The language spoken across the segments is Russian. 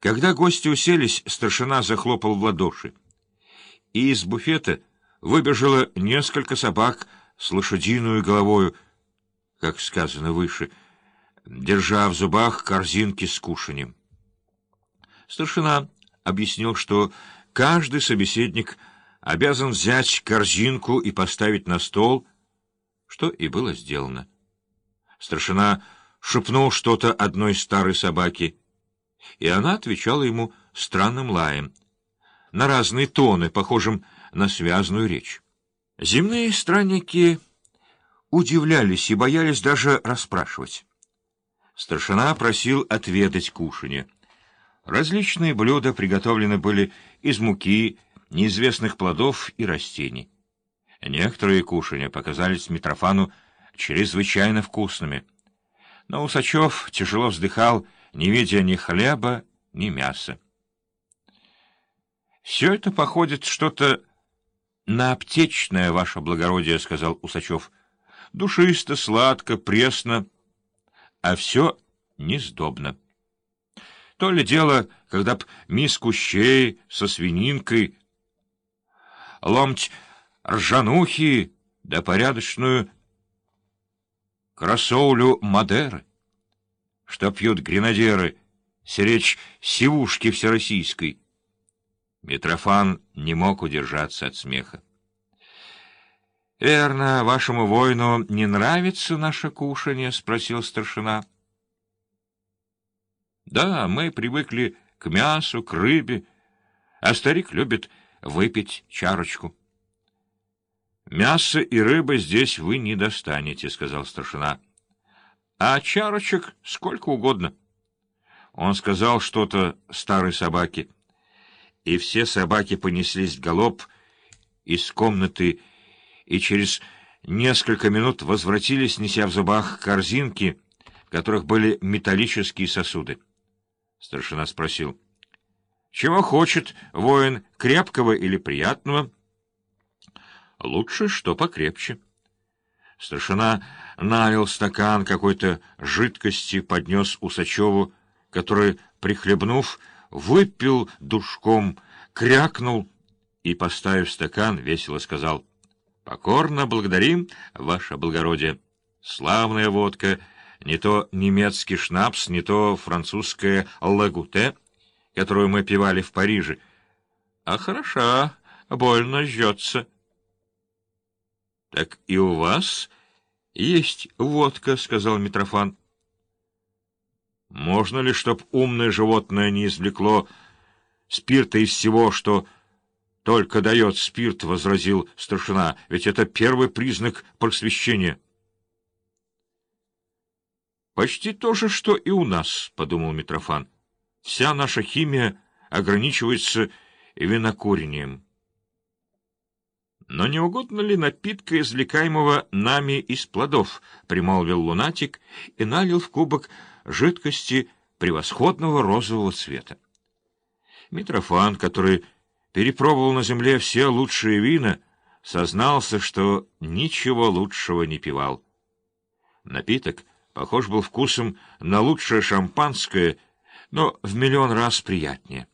Когда гости уселись, старшина захлопал в ладоши. И из буфета выбежало несколько собак с лошадиную головою, как сказано выше, держа в зубах корзинки с кушаньем. Старшина объяснил, что каждый собеседник обязан взять корзинку и поставить на стол, что и было сделано. Старшина шепнул что-то одной старой собаке, и она отвечала ему странным лаем, на разные тоны, похожим на связанную речь. Земные странники удивлялись и боялись даже расспрашивать. Старшина просил отведать кушанье. Различные блюда приготовлены были из муки, неизвестных плодов и растений. Некоторые кушанья показались Митрофану чрезвычайно вкусными. Но Усачев тяжело вздыхал, не видя ни хлеба, ни мяса. «Все это походит что-то на аптечное, ваше благородие», — сказал Усачев. «Душисто, сладко, пресно, а все несдобно. То ли дело, когда б миску щей со свининкой, ломть ржанухи да порядочную красоулю Мадеры, что пьют гренадеры, сиречь сивушки всероссийской. Митрофан не мог удержаться от смеха. — Верно, вашему воину не нравится наше кушанье? — спросил старшина. — Да, мы привыкли к мясу, к рыбе, а старик любит выпить чарочку. «Мясо и рыбы здесь вы не достанете», — сказал старшина. «А чарочек сколько угодно». Он сказал что-то старой собаке, и все собаки понеслись галоп из комнаты и через несколько минут возвратились, неся в зубах корзинки, в которых были металлические сосуды. Старшина спросил, «Чего хочет воин, крепкого или приятного?» Лучше, что покрепче. Старшина налил стакан какой-то жидкости, поднес Усачеву, который, прихлебнув, выпил душком, крякнул и, поставив стакан, весело сказал «Покорно благодарим, ваше благородие. Славная водка, не то немецкий шнапс, не то французская лагуте, которую мы пивали в Париже. А хороша, больно жжется». — Так и у вас есть водка, — сказал Митрофан. — Можно ли, чтоб умное животное не извлекло спирта из всего, что только дает спирт, — возразил старшина, — ведь это первый признак просвещения. — Почти то же, что и у нас, — подумал Митрофан. Вся наша химия ограничивается винокурением. «Но не угодно ли напитка, извлекаемого нами из плодов?» — примолвил лунатик и налил в кубок жидкости превосходного розового цвета. Митрофан, который перепробовал на земле все лучшие вина, сознался, что ничего лучшего не пивал. Напиток похож был вкусом на лучшее шампанское, но в миллион раз приятнее.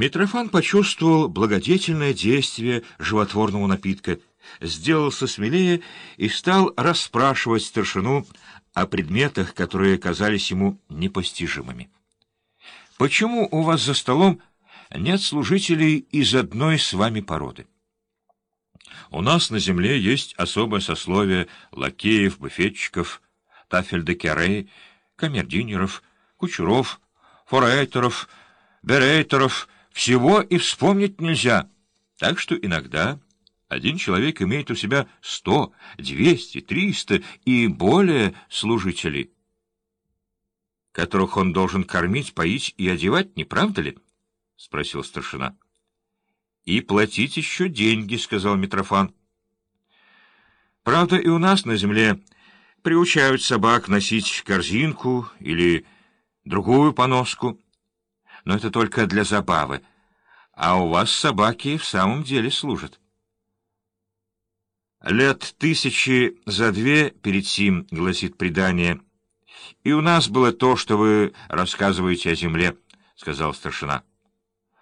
Митрофан почувствовал благодетельное действие животворного напитка, сделался смелее и стал расспрашивать старшину о предметах, которые казались ему непостижимыми. «Почему у вас за столом нет служителей из одной с вами породы?» «У нас на земле есть особое сословие лакеев, буфетчиков, тафельдекерей, камердинеров, кучеров, форейтеров, берейтеров — всего и вспомнить нельзя. Так что иногда один человек имеет у себя сто, двести, триста и более служителей, которых он должен кормить, поить и одевать, не правда ли? — спросил старшина. — И платить еще деньги, — сказал Митрофан. — Правда, и у нас на земле приучают собак носить корзинку или другую поноску — но это только для забавы. А у вас собаки в самом деле служат. Лет тысячи за две перед сим, гласит предание, и у нас было то, что вы рассказываете о земле, сказал старшина.